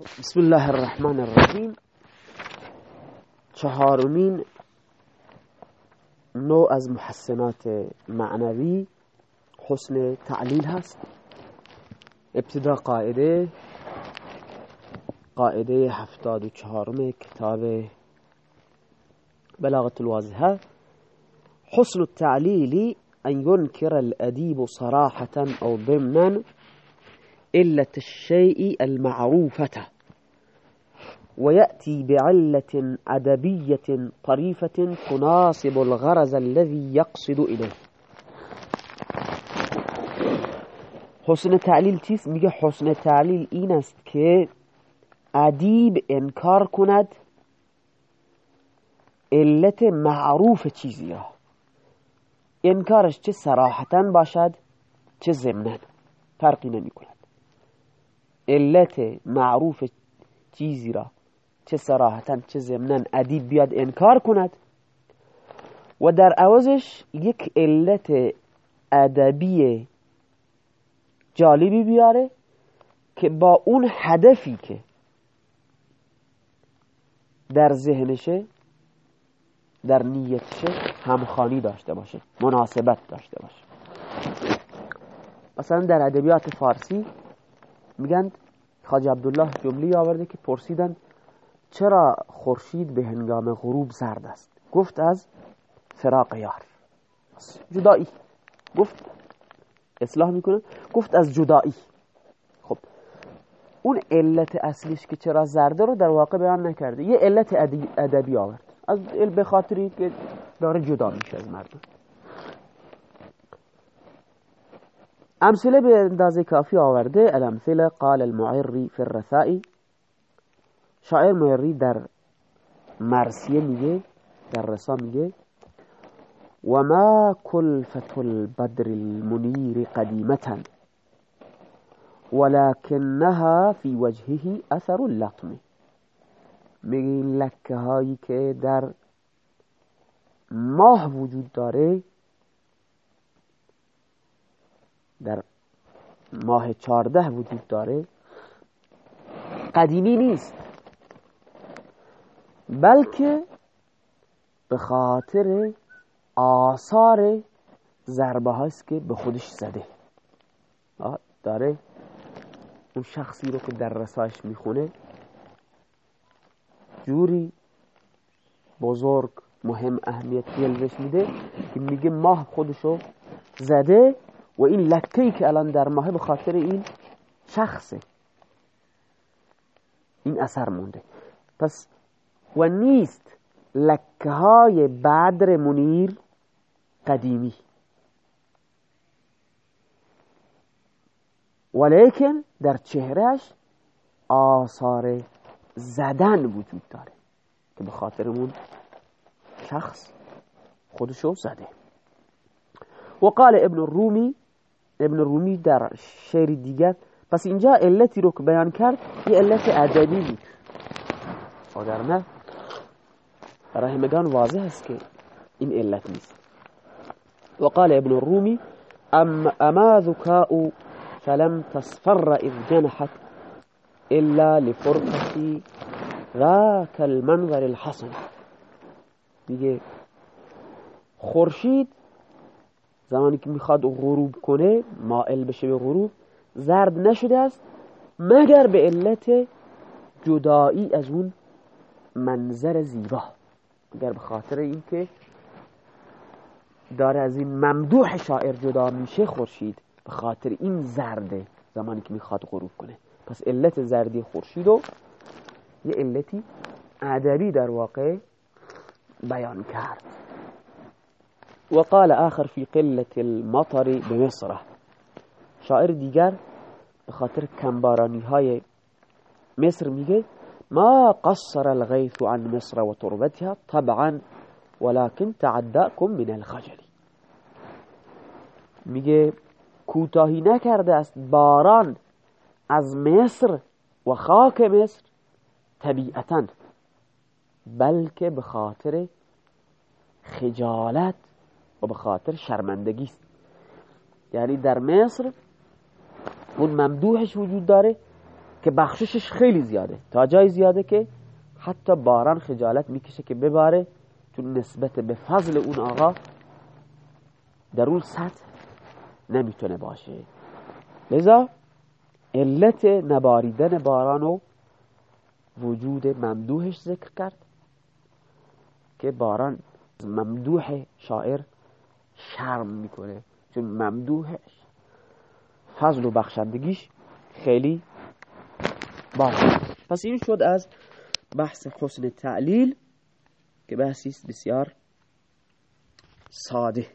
بسم الله الرحمن الرحیم. چهارمین نوع از محسنات معنوی حسن تعلیل هست. ابتدا قاعده قاعده هفتاد و چهارم کتاب بلاغت الواضحه حسن التعلیل ان ينكر الأديب صراحة أو ضمنا. إلة الشيء المعروفة. ويأتي بعلة أدبية طريفة تناسب الغرض الذي يقصد إليه. حسن تعلیل چیست؟ میگه حسن تعلیل این است که ادیب انکار کند علت معروف چیزی را انکارش چه سراحتا باشد چه ضمنا فرقی نمی کند علت معروف چیزی را چه سراحتا چه ضمنا ادیب بیاد انکار کند. و در عوضش یک علت ادبی جالبی بیاره که با اون هدفی که در ذهنشه در نیتشه همخانی داشته باشه مناسبت داشته باشه. مثلا در ادبیات فارسی میگن خاج عبدالله جملی آورده که پرسیدن چرا خورشید به هنگام غروب زرد است؟ گفت از فراق یار. جدایی. گفت اصلاح می‌کنه؟ گفت از جدایی. خب اون علت اصلیش که چرا زرده رو در واقع بیان نکرده. یه علت ادبی آورد. از به خاطری که داره جدا میشه از مردم. امثله به اندازه کافی آورده. الامثله قال المعری فی الرثائی شاعر معری در مرسیه میگه در رسا میگه وما كلفة البدر المنير قديمة ولكنها في وجهه اثر اللطم میگه این لکه هایی که در ماه وجود داره در ماه چارده وجود داره قدیمی نیست. بلکه به خاطر آثار ضربه هاست که به خودش زده. داره اون شخصی رو که در رسایش می‌خونه جوری بزرگ مهم اهمیت جلوش میده که میگه ماه خودشو زده و این لکهی که الان در ماه به خاطر این شخصه. این اثر مونده. پس و نیست لکه های بدر منیر قدیمی. ولیکن در چهرهش آثار زدن وجود داره که به خاطرمون شخص خودشو زده. وقال ابن الرومی ابن الرومی در شعر دیگر. پس اینجا علتی رو که بیان کرد یه علت ادبی بود. نه برای واضح است که این علت نیست. وقال ابن الرومی ام اما ذكاء فلم تصفر اذ جنحت الا لفرقه ذاك المنظر الحسن. دیگه خورشید زمانی که می‌خواد غروب کنه مائل بشه به غروب زرد نشده است مگر به علت جدایی از اون منظر زیبا. مگر به خاطر اینکه داره از این ممدوح شاعر جدا میشه خورشید به خاطر این زرده زمانی که می‌خواد غروب کنه. پس علت زردی خورشید و یه علتی ادبی در واقع بیان کرد. وقال آخر في قلة المطر بمصر. شاعر دیگر به خاطر کمبارانی های مصر میگه ما قصر الغيث عن مصر وتربتها طبعا ولكن تعداكم من الخجل. میگه کوتاهی نکرده است باران از مصر و خاک مصر طبیعتا بلکه به خاطر خجالت و به خاطر شرمندگی است یعنی در مصر اون ممدوحش وجود داره که بخششش خیلی زیاده. تا جای زیاده که حتی باران خجالت می‌کشه که بباره چون نسبت به فضل اون آقا در اون سطح نمی‌تونه باشه. لذا علت نباریدن باران و وجود ممدوحش ذکر کرد که باران ممدوح شاعر شرم می‌کنه. چون ممدوحش. فضل و بخشندگیش خیلی باشه پس این شد از بحث حسن تعلیل که بحثی بسیار ساده.